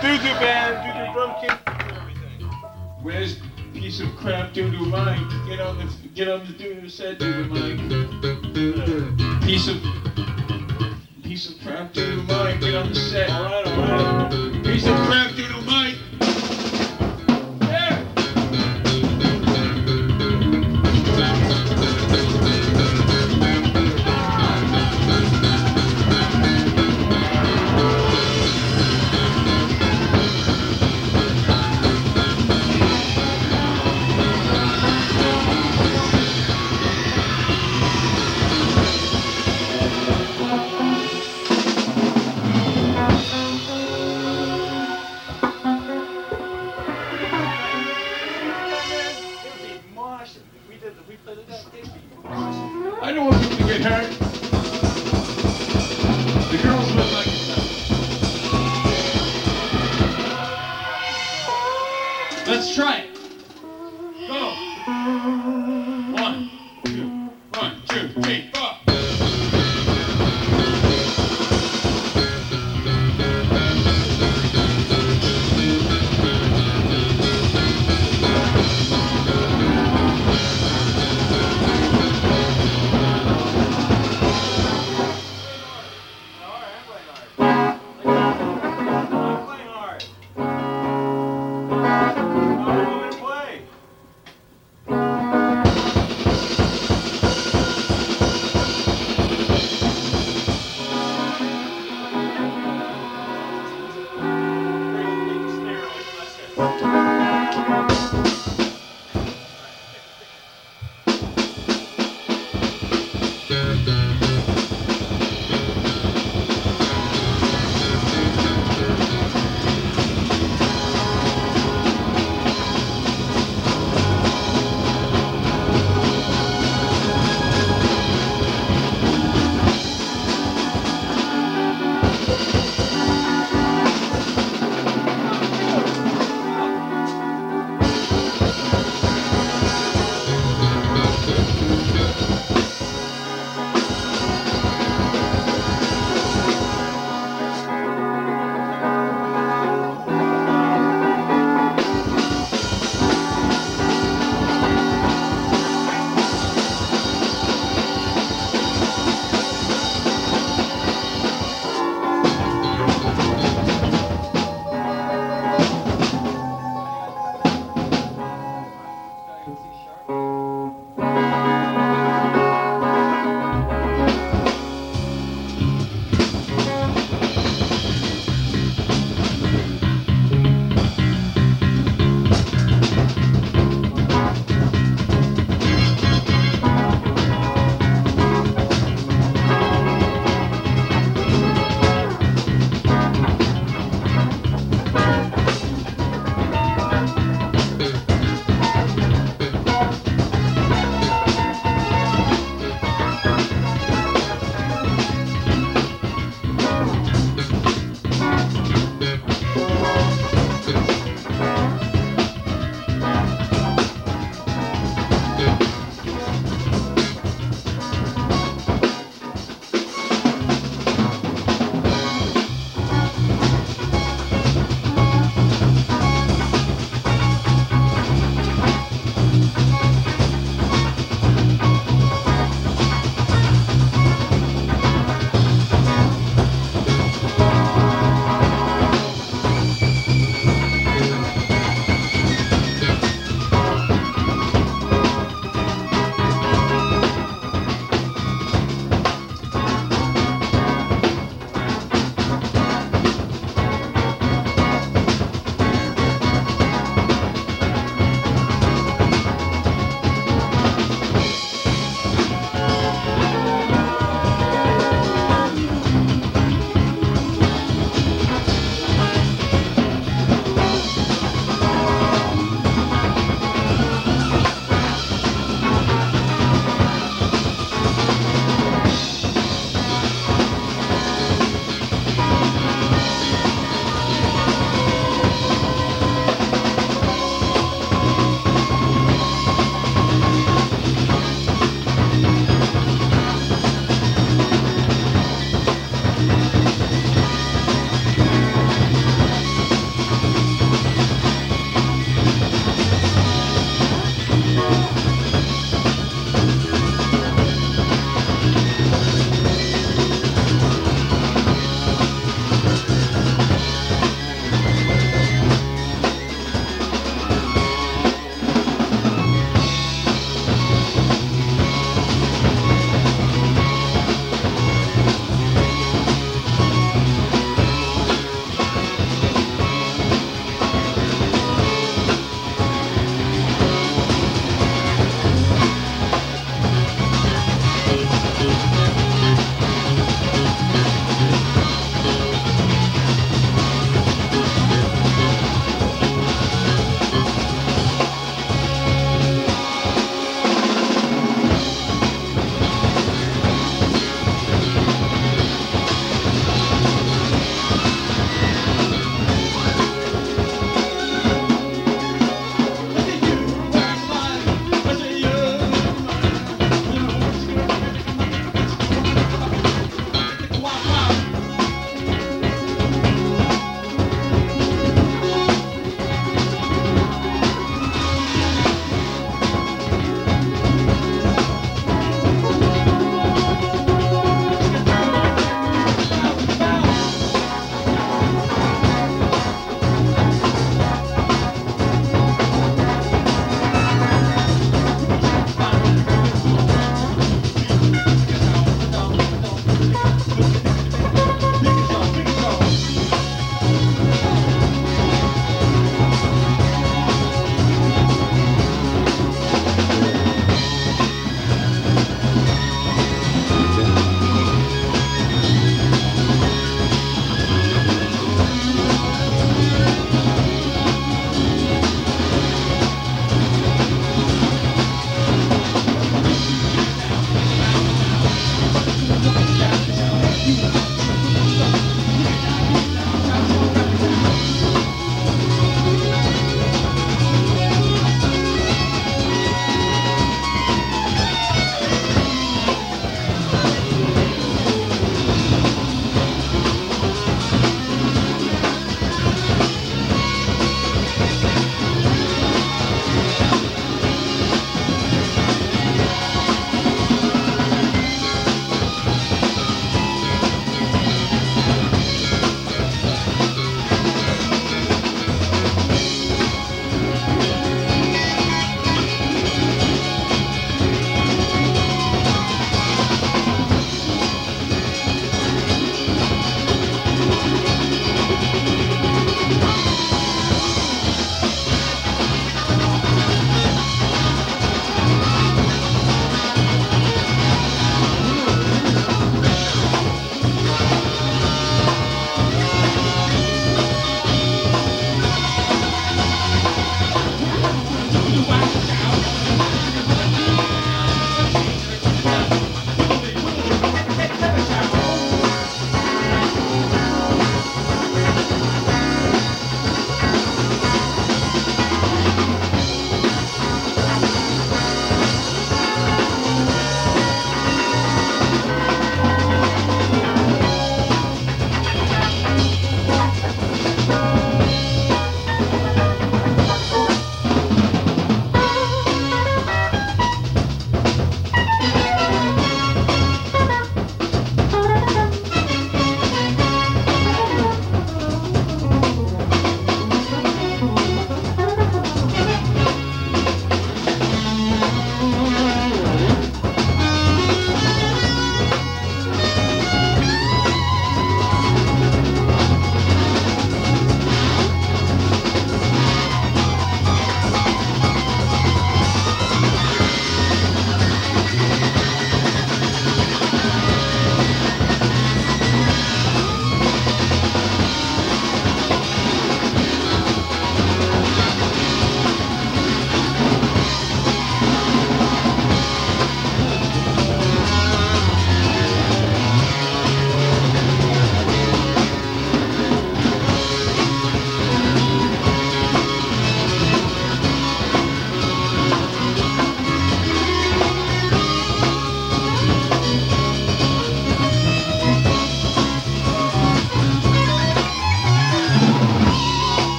Doo-doo band, doo-doo drum kit. Where's piece of crap doo-doo Mike? Get on the get on the doo-doo set, doo-doo Mike. Uh, piece of piece of crap doo-doo Mike. Get on the set. All right, all right. Piece of crap doo-doo Mike.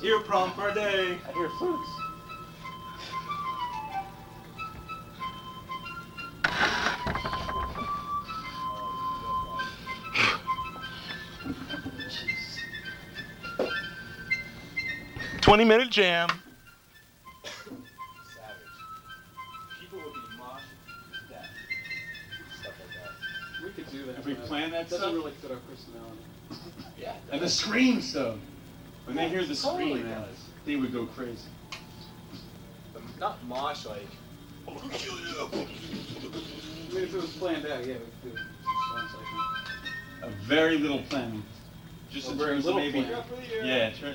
Ear prom for a day. I hear flutes. Twenty minute jam. Savage. People would be mosh death. Stuff like that. We could do that. If we plan that it doesn't stuff? really fit our personality. Yeah. And the screams though. When they hear the Totally scream, does. they would go crazy. But not mosh like. I mean, if it was planned out, yeah, we could do it. Like A very little planning. Just A in very terms of little maybe. plan. Yeah, tur-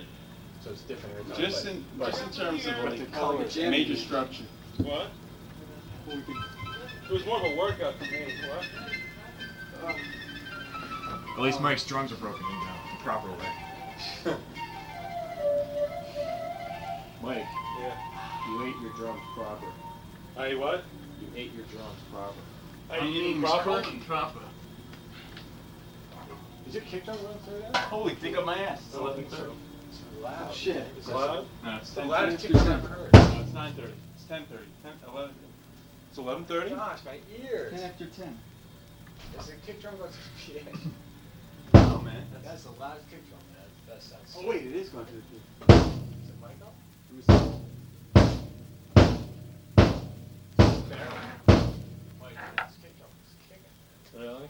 So it's different every time. just but- in but- just in terms of But like the color jam- major structure. What? we could, It was more of a workout for me. What? Um, At least Mike's drums are broken in now, the proper way. Mike, Yeah. you ate your drums proper. I what? You ate your drums proper. I eating mm, proper? proper. Is your kick drum going through that? Holy, think of my ass. It's I don't eleven think thirty. so. It's loud. Oh, shit. It's Loud? No, it's the ten loudest kick I've ever heard. No, it's nine thirty. It's ten thirty. Ten, eleven. It's eleven thirty. Gosh, my ears. ten after ten. Is the kick drum going through the PA? Oh man. That's the loudest kick drum, man. That sounds. Oh wait, it is going to the. Is it Michael? Really?